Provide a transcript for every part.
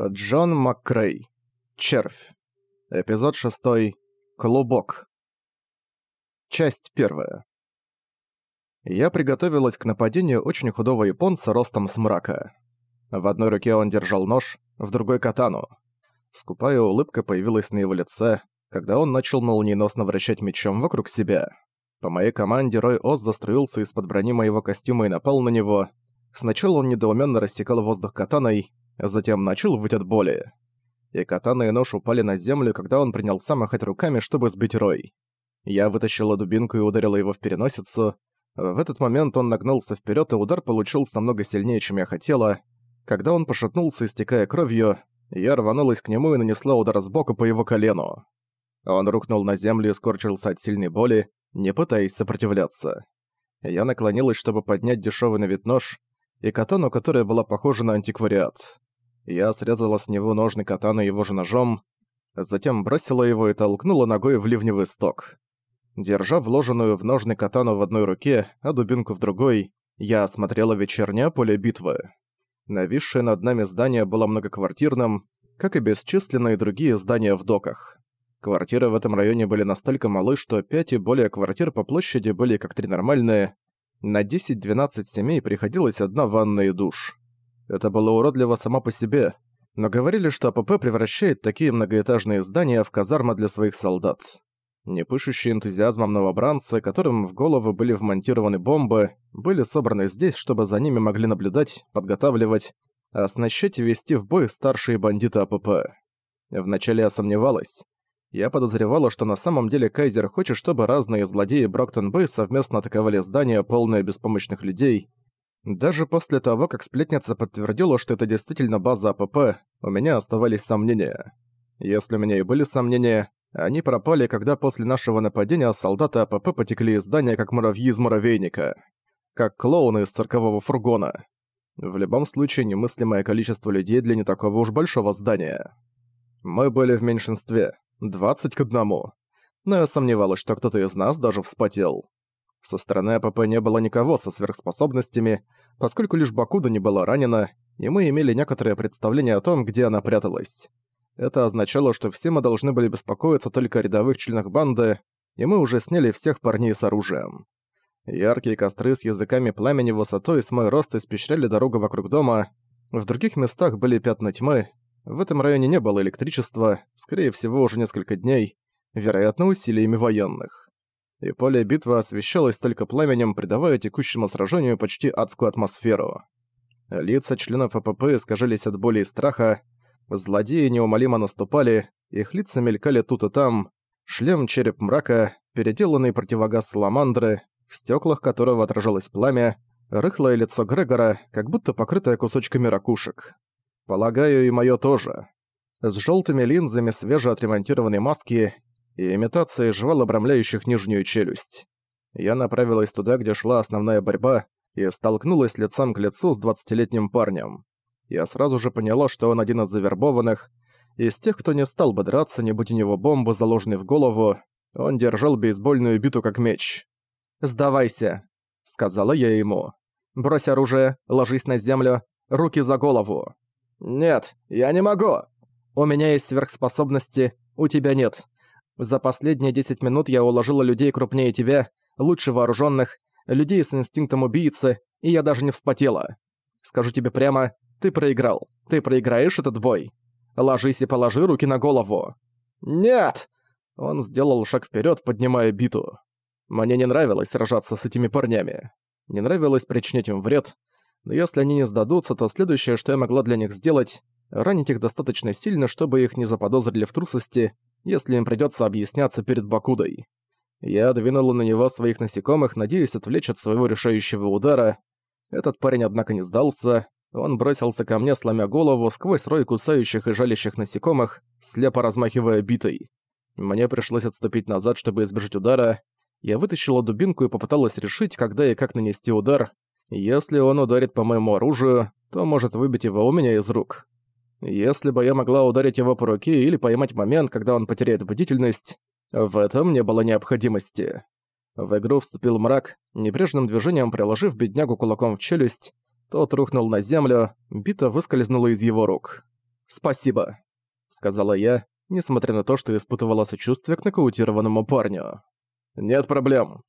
Джон МакКрей. Червь. Эпизод 6. Клубок. Часть 1. Я приготовилась к нападению очень худого японца ростом с мрака. В одной руке он держал нож, в другой — катану. Скупая улыбка появилась на его лице, когда он начал молниеносно вращать мечом вокруг себя. По моей команде Рой Оз заструился из-под брони моего костюма и напал на него. Сначала он недоуменно рассекал воздух катаной, затем начал выть от боли. И катана и нож упали на землю, когда он принялся махать руками, чтобы сбить Рой. Я вытащила дубинку и ударила его в переносицу. В этот момент он нагнулся вперед, и удар получился намного сильнее, чем я хотела. Когда он пошатнулся, истекая кровью, я рванулась к нему и нанесла удар сбоку по его колену. Он рухнул на землю и скорчился от сильной боли, не пытаясь сопротивляться. Я наклонилась, чтобы поднять дешевый на вид нож, и катану, которая была похожа на антиквариат. Я срезала с него ножны катана его же ножом, затем бросила его и толкнула ногой в ливневый сток. Держа вложенную в ножны катану в одной руке, а дубинку в другой, я осмотрела вечернее поле битвы. Нависшее над нами здание было многоквартирным, как и бесчисленные другие здания в доках. Квартиры в этом районе были настолько малы, что пять и более квартир по площади были как три нормальные. На 10-12 семей приходилось одна ванна и душ. Это было уродливо само по себе, но говорили, что АПП превращает такие многоэтажные здания в казармы для своих солдат. Не пышущие энтузиазмом новобранцы, которым в голову были вмонтированы бомбы, были собраны здесь, чтобы за ними могли наблюдать, подготавливать, а оснащать и вести в бой старшие бандиты АПП. Вначале я сомневалась. Я подозревала, что на самом деле Кайзер хочет, чтобы разные злодеи Броктон-Бэй совместно атаковали здания, полное беспомощных людей, даже после того, как сплетница подтвердила, что это действительно база АПП, у меня оставались сомнения. Если у меня и были сомнения, они пропали, когда после нашего нападения солдаты АПП потекли из здания, как муравьи из муравейника. Как клоуны из циркового фургона. В любом случае, немыслимое количество людей для не такого уж большого здания. Мы были в меньшинстве. 20 к одному. Но я сомневалась, что кто-то из нас даже вспотел. Со стороны АПП не было никого со сверхспособностями, поскольку лишь Бакуда не была ранена, и мы имели некоторое представление о том, где она пряталась. Это означало, что все мы должны были беспокоиться только о рядовых членах банды, и мы уже сняли всех парней с оружием. Яркие костры с языками пламени высотой с мой рост испещряли дорогу вокруг дома. В других местах были пятна тьмы. В этом районе не было электричества, скорее всего, уже несколько дней, вероятно, усилиями военных и поле битвы освещалось только пламенем, придавая текущему сражению почти адскую атмосферу. Лица членов АПП искажались от боли и страха, злодеи неумолимо наступали, их лица мелькали тут и там, шлем череп мрака, переделанный противогаз Саламандры, в стеклах которого отражалось пламя, рыхлое лицо Грегора, как будто покрытое кусочками ракушек. Полагаю, и моё тоже. С желтыми линзами свежеотремонтированной маски и имитацией жвал, обрамляющих нижнюю челюсть. Я направилась туда, где шла основная борьба, и столкнулась лицом к лицу с двадцатилетним парнем. Я сразу же поняла, что он один из завербованных, из тех, кто не стал бы драться, не будь у него бомбы, заложенной в голову, он держал бейсбольную биту как меч. «Сдавайся», — сказала я ему. «Брось оружие, ложись на землю, руки за голову». «Нет, я не могу!» «У меня есть сверхспособности, у тебя нет. За последние 10 минут я уложила людей крупнее тебя, лучше вооруженных, людей с инстинктом убийцы, и я даже не вспотела. Скажу тебе прямо, ты проиграл. Ты проиграешь этот бой. Ложись и положи руки на голову. Нет! Он сделал шаг вперед, поднимая биту. Мне не нравилось сражаться с этими парнями. Не нравилось причинять им вред, но если они не сдадутся, то следующее, что я могла для них сделать, ранить их достаточно сильно, чтобы их не заподозрили в трусости если им придётся объясняться перед Бакудой. Я двинула на него своих насекомых, надеясь отвлечь от своего решающего удара. Этот парень, однако, не сдался. Он бросился ко мне, сломя голову, сквозь рой кусающих и жалящих насекомых, слепо размахивая битой. Мне пришлось отступить назад, чтобы избежать удара. Я вытащила дубинку и попыталась решить, когда и как нанести удар. Если он ударит по моему оружию, то может выбить его у меня из рук. Если бы я могла ударить его по руке или поймать момент, когда он потеряет бдительность, в этом не было необходимости. В игру вступил мрак, небрежным движением приложив беднягу кулаком в челюсть, тот рухнул на землю, бита выскользнула из его рук. «Спасибо», — сказала я, несмотря на то, что испытывала сочувствие к нокаутированному парню. «Нет проблем».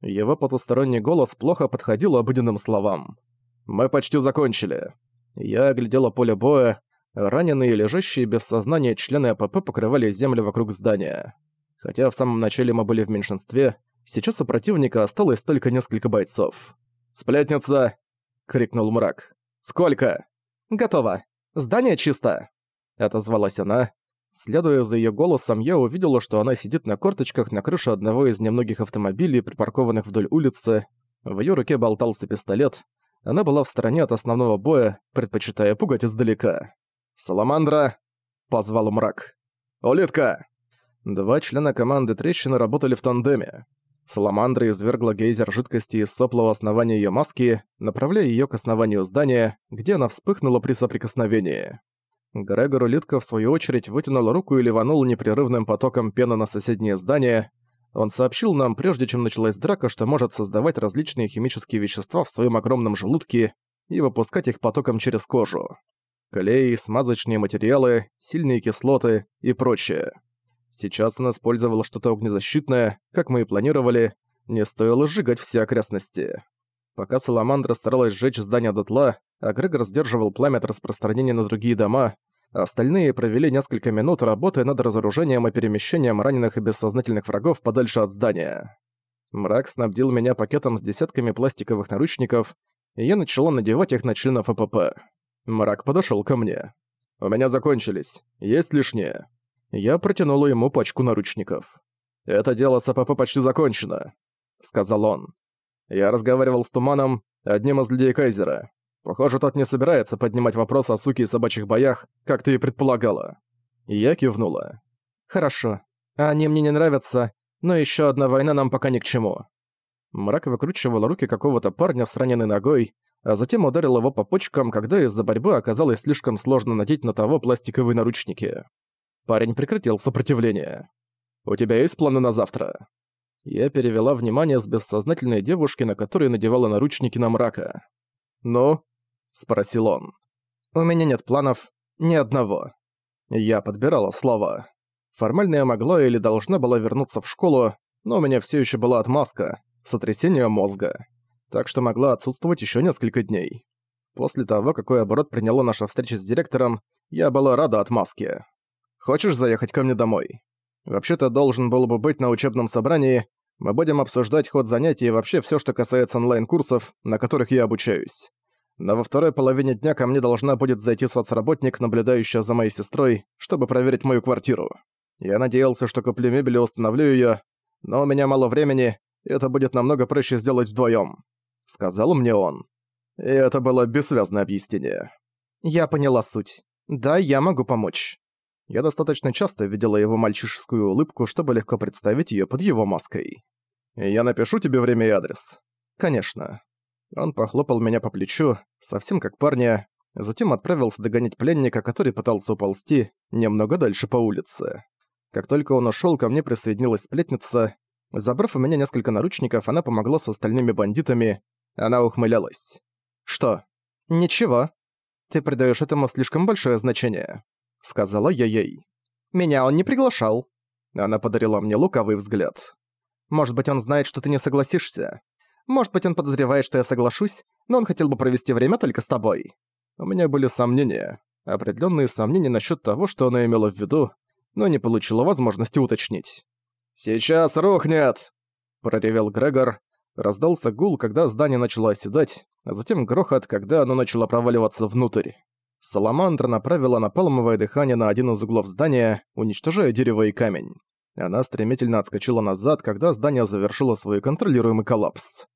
Его потусторонний голос плохо подходил обыденным словам. «Мы почти закончили». Я оглядела поле боя, раненые и лежащие без сознания члены АПП покрывали землю вокруг здания. Хотя в самом начале мы были в меньшинстве, сейчас у противника осталось только несколько бойцов. «Сплетница!» — крикнул мрак. «Сколько?» «Готово. Здание чисто!» — отозвалась она. Следуя за её голосом, я увидела, что она сидит на корточках на крыше одного из немногих автомобилей, припаркованных вдоль улицы. В её руке болтался пистолет. Она была в стороне от основного боя, предпочитая пугать издалека. «Саламандра!» — позвал мрак. «Улитка!» Два члена команды трещины работали в тандеме. Саламандра извергла гейзер жидкости из сопла у основания её маски, направляя её к основанию здания, где она вспыхнула при соприкосновении. Грегор Улитка в свою очередь вытянул руку и ливанул непрерывным потоком пены на соседнее здание. Он сообщил нам, прежде чем началась драка, что может создавать различные химические вещества в своем огромном желудке и выпускать их потоком через кожу. Клей, смазочные материалы, сильные кислоты и прочее. Сейчас он использовал что-то огнезащитное, как мы и планировали, не стоило сжигать все окрестности. Пока Саламандра старалась сжечь здание дотла, а Грегор сдерживал пламя от распространения на другие дома, остальные провели несколько минут, работая над разоружением и перемещением раненых и бессознательных врагов подальше от здания. Мрак снабдил меня пакетом с десятками пластиковых наручников, и я начала надевать их на членов АПП. Мрак подошел ко мне. «У меня закончились. Есть лишнее?» Я протянула ему пачку наручников. «Это дело с АПП почти закончено», — сказал он. Я разговаривал с Туманом, одним из людей Кайзера. Похоже, тот не собирается поднимать вопрос о суке и собачьих боях, как ты и предполагала. я кивнула. «Хорошо. Они мне не нравятся, но еще одна война нам пока ни к чему». Мрак выкручивал руки какого-то парня с раненой ногой, а затем ударил его по почкам, когда из-за борьбы оказалось слишком сложно надеть на того пластиковые наручники. Парень прекратил сопротивление. «У тебя есть планы на завтра?» Я перевела внимание с бессознательной девушки, на которой надевала наручники на мрака. «Ну?» – спросил он. «У меня нет планов. Ни одного». Я подбирала слова. Формально я могла или должна была вернуться в школу, но у меня все еще была отмазка, сотрясение мозга. Так что могла отсутствовать еще несколько дней. После того, какой оборот приняла наша встреча с директором, я была рада отмазке. Хочешь заехать ко мне домой? Вообще-то должен был бы быть на учебном собрании. Мы будем обсуждать ход занятий и вообще все, что касается онлайн-курсов, на которых я обучаюсь. Но во второй половине дня ко мне должна будет зайти соцработник, наблюдающая за моей сестрой, чтобы проверить мою квартиру. Я надеялся, что куплю мебель и установлю ее, но у меня мало времени, и это будет намного проще сделать вдвоем, сказал мне он. И это было бессвязное объяснение. Я поняла суть. Да, я могу помочь. Я достаточно часто видела его мальчишескую улыбку, чтобы легко представить её под его маской. «Я напишу тебе время и адрес». «Конечно». Он похлопал меня по плечу, совсем как парня, затем отправился догонять пленника, который пытался уползти немного дальше по улице. Как только он ушёл, ко мне присоединилась сплетница. Забрав у меня несколько наручников, она помогла с остальными бандитами. Она ухмылялась. «Что?» «Ничего. Ты придаёшь этому слишком большое значение» сказала я ей. «Меня он не приглашал». Она подарила мне лукавый взгляд. «Может быть, он знает, что ты не согласишься. Может быть, он подозревает, что я соглашусь, но он хотел бы провести время только с тобой». У меня были сомнения. Определенные сомнения насчет того, что она имела в виду, но не получила возможности уточнить. «Сейчас рухнет!» – проревел Грегор. Раздался гул, когда здание начало оседать, а затем грохот, когда оно начало проваливаться внутрь. Саламандра направила напалмовое дыхание на один из углов здания, уничтожая дерево и камень. Она стремительно отскочила назад, когда здание завершило свой контролируемый коллапс.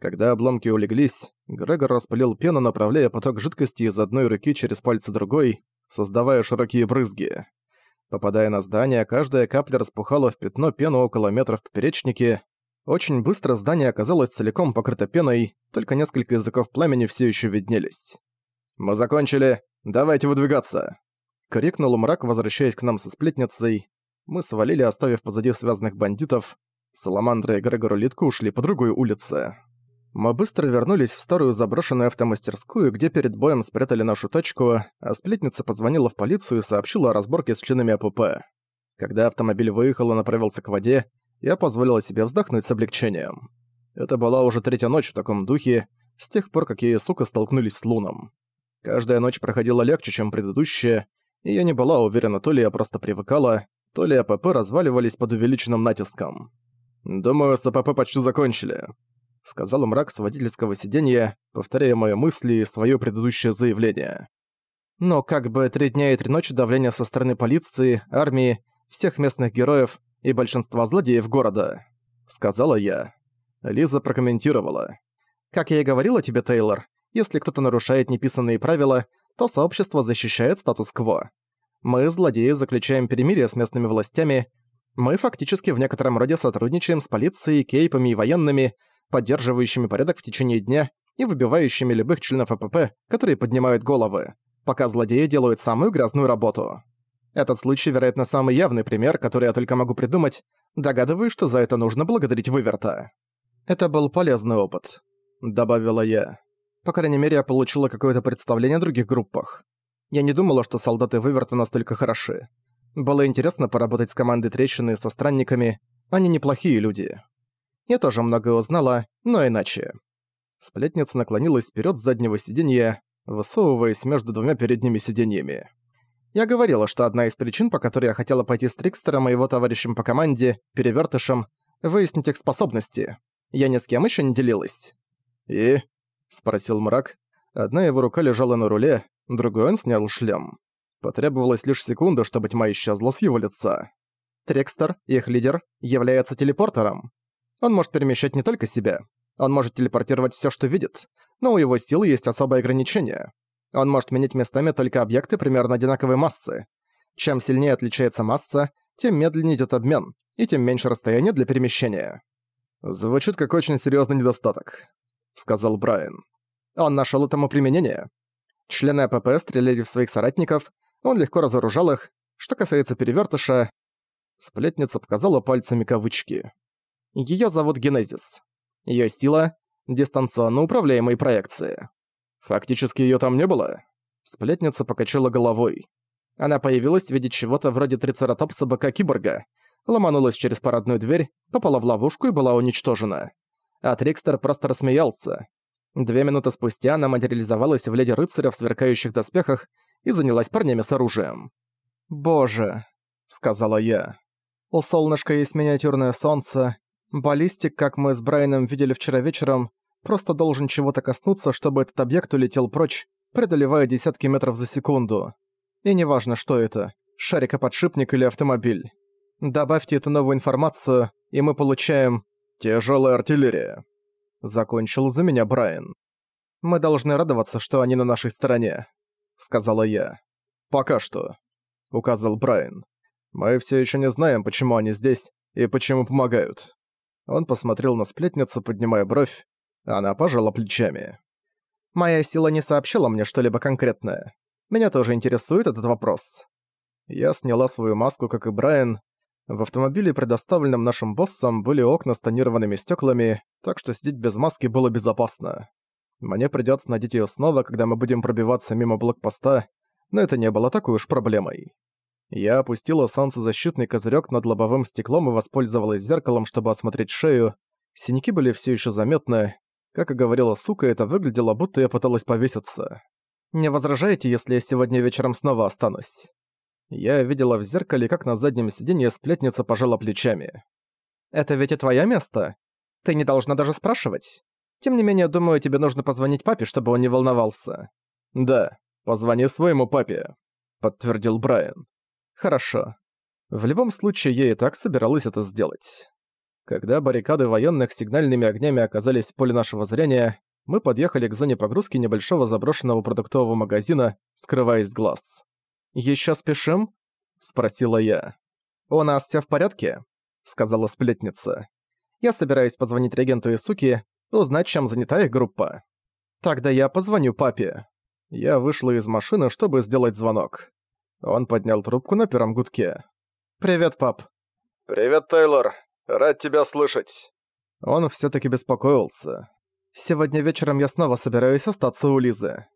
Когда обломки улеглись, Грегор распылил пену, направляя поток жидкости из одной руки через пальцы другой, создавая широкие брызги. Попадая на здание, каждая капля распухала в пятно пену около метра в поперечнике. Очень быстро здание оказалось целиком покрыто пеной, только несколько языков пламени все еще виднелись. «Мы закончили. «Давайте выдвигаться!» — крикнул мрак, возвращаясь к нам со сплетницей. Мы свалили, оставив позади связанных бандитов. Саламандра и Грегор Литку ушли по другой улице. Мы быстро вернулись в старую заброшенную автомастерскую, где перед боем спрятали нашу тачку, а сплетница позвонила в полицию и сообщила о разборке с членами АПП. Когда автомобиль выехал и направился к воде, я позволила себе вздохнуть с облегчением. Это была уже третья ночь в таком духе, с тех пор, как я и сука столкнулись с Луном. Каждая ночь проходила легче, чем предыдущая, и я не была уверена, то ли я просто привыкала, то ли АПП разваливались под увеличенным натиском. «Думаю, с АПП почти закончили», — сказал мрак с водительского сиденья, повторяя мои мысли и своё предыдущее заявление. Но как бы три дня и три ночи давления со стороны полиции, армии, всех местных героев и большинства злодеев города», — сказала я. Лиза прокомментировала. «Как я и говорила тебе, Тейлор, если кто-то нарушает неписанные правила, то сообщество защищает статус-кво. Мы, злодеи, заключаем перемирие с местными властями. Мы фактически в некотором роде сотрудничаем с полицией, кейпами и военными, поддерживающими порядок в течение дня и выбивающими любых членов АПП, которые поднимают головы, пока злодеи делают самую грязную работу. Этот случай, вероятно, самый явный пример, который я только могу придумать, догадываюсь, что за это нужно благодарить Выверта. Это был полезный опыт, добавила я. По крайней мере, я получила какое-то представление о других группах. Я не думала, что солдаты Выверта настолько хороши. Было интересно поработать с командой трещины со странниками. Они неплохие люди. Я тоже многое узнала, но иначе. Сплетница наклонилась вперед с заднего сиденья, высовываясь между двумя передними сиденьями. Я говорила, что одна из причин, по которой я хотела пойти с Трикстером и его товарищем по команде, Перевертышем, выяснить их способности. Я ни с кем еще не делилась. «И?» — спросил мрак. Одна его рука лежала на руле, другой он снял шлем. Потребовалось лишь секунда, чтобы тьма исчезла с его лица. Трекстер, их лидер, является телепортером. Он может перемещать не только себя. Он может телепортировать все, что видит, но у его силы есть особые ограничения. Он может менять местами только объекты примерно одинаковой массы. Чем сильнее отличается масса, тем медленнее идет обмен, и тем меньше расстояние для перемещения. Звучит как очень серьезный недостаток сказал Брайан. Он нашел этому применение. Члены АПП стреляли в своих соратников, он легко разоружал их. Что касается перевертыша, сплетница показала пальцами кавычки. Ее зовут Генезис. Ее сила — дистанционно управляемые проекции. Фактически ее там не было. Сплетница покачала головой. Она появилась в виде чего-то вроде трицератопса быка-киборга, ломанулась через парадную дверь, попала в ловушку и была уничтожена а Трикстер просто рассмеялся. Две минуты спустя она материализовалась в леди рыцаря в сверкающих доспехах и занялась парнями с оружием. «Боже», — сказала я. «У солнышка есть миниатюрное солнце. Баллистик, как мы с Брайаном видели вчера вечером, просто должен чего-то коснуться, чтобы этот объект улетел прочь, преодолевая десятки метров за секунду. И неважно, что это — шарикоподшипник или автомобиль. Добавьте эту новую информацию, и мы получаем «Тяжелая артиллерия», — закончил за меня Брайан. «Мы должны радоваться, что они на нашей стороне», — сказала я. «Пока что», — указал Брайан. «Мы все еще не знаем, почему они здесь и почему помогают». Он посмотрел на сплетницу, поднимая бровь, она пожала плечами. «Моя сила не сообщила мне что-либо конкретное. Меня тоже интересует этот вопрос». Я сняла свою маску, как и Брайан, в автомобиле, предоставленном нашим боссом, были окна с тонированными стеклами, так что сидеть без маски было безопасно. Мне придется надеть ее снова, когда мы будем пробиваться мимо блокпоста, но это не было такой уж проблемой. Я опустила солнцезащитный козырек над лобовым стеклом и воспользовалась зеркалом, чтобы осмотреть шею. Синяки были все еще заметны. Как и говорила сука, это выглядело, будто я пыталась повеситься. «Не возражаете, если я сегодня вечером снова останусь?» Я видела в зеркале, как на заднем сиденье сплетница пожала плечами. «Это ведь и твое место? Ты не должна даже спрашивать. Тем не менее, думаю, тебе нужно позвонить папе, чтобы он не волновался». «Да, позвони своему папе», — подтвердил Брайан. «Хорошо. В любом случае, я и так собиралась это сделать». Когда баррикады военных сигнальными огнями оказались в поле нашего зрения, мы подъехали к зоне погрузки небольшого заброшенного продуктового магазина, скрываясь глаз. «Ещё спешим?» — спросила я. «У нас всё в порядке?» — сказала сплетница. «Я собираюсь позвонить регенту Исуки, узнать, чем занята их группа. Тогда я позвоню папе». Я вышла из машины, чтобы сделать звонок. Он поднял трубку на первом гудке. «Привет, пап». «Привет, Тейлор. Рад тебя слышать». Он всё-таки беспокоился. Сегодня вечером я снова собираюсь остаться у Лизы.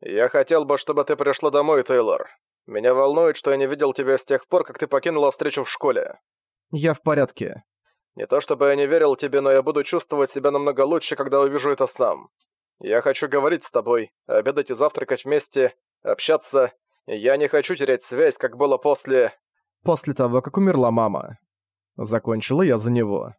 Я хотел бы, чтобы ты пришла домой, Тейлор. Меня волнует, что я не видел тебя с тех пор, как ты покинула встречу в школе. Я в порядке. Не то чтобы я не верил тебе, но я буду чувствовать себя намного лучше, когда увижу это сам. Я хочу говорить с тобой, обедать и завтракать вместе, общаться. Я не хочу терять связь, как было после... После того, как умерла мама. Закончила я за него.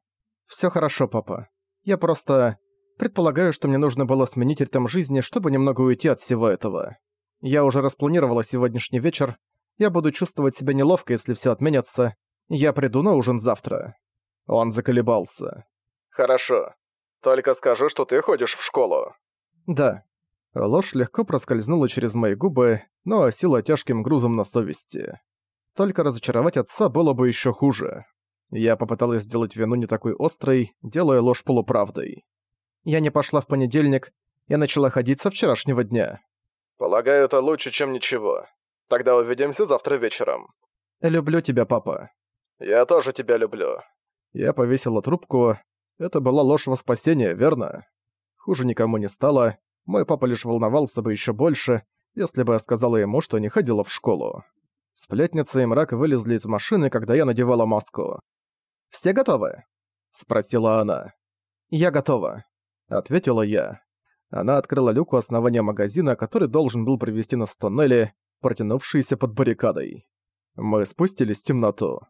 Всё хорошо, папа. Я просто... Предполагаю, что мне нужно было сменить ритм жизни, чтобы немного уйти от всего этого. Я уже распланировала сегодняшний вечер. Я буду чувствовать себя неловко, если всё отменится. Я приду на ужин завтра. Он заколебался. Хорошо. Только скажи, что ты ходишь в школу. Да. Ложь легко проскользнула через мои губы, но осела тяжким грузом на совести. Только разочаровать отца было бы ещё хуже. Я попыталась сделать вину не такой острой, делая ложь полуправдой. Я не пошла в понедельник, я начала ходить со вчерашнего дня. Полагаю, это лучше, чем ничего. Тогда увидимся завтра вечером. Люблю тебя, папа. Я тоже тебя люблю. Я повесила трубку. Это была ложь во спасение, верно? Хуже никому не стало. Мой папа лишь волновался бы еще больше, если бы я сказала ему, что не ходила в школу. Сплетница и мрак вылезли из машины, когда я надевала маску. «Все готовы?» — спросила она. «Я готова», — ответила я. Она открыла люк у основания магазина, который должен был привести нас в тоннели, протянувшиеся под баррикадой. Мы спустились в темноту.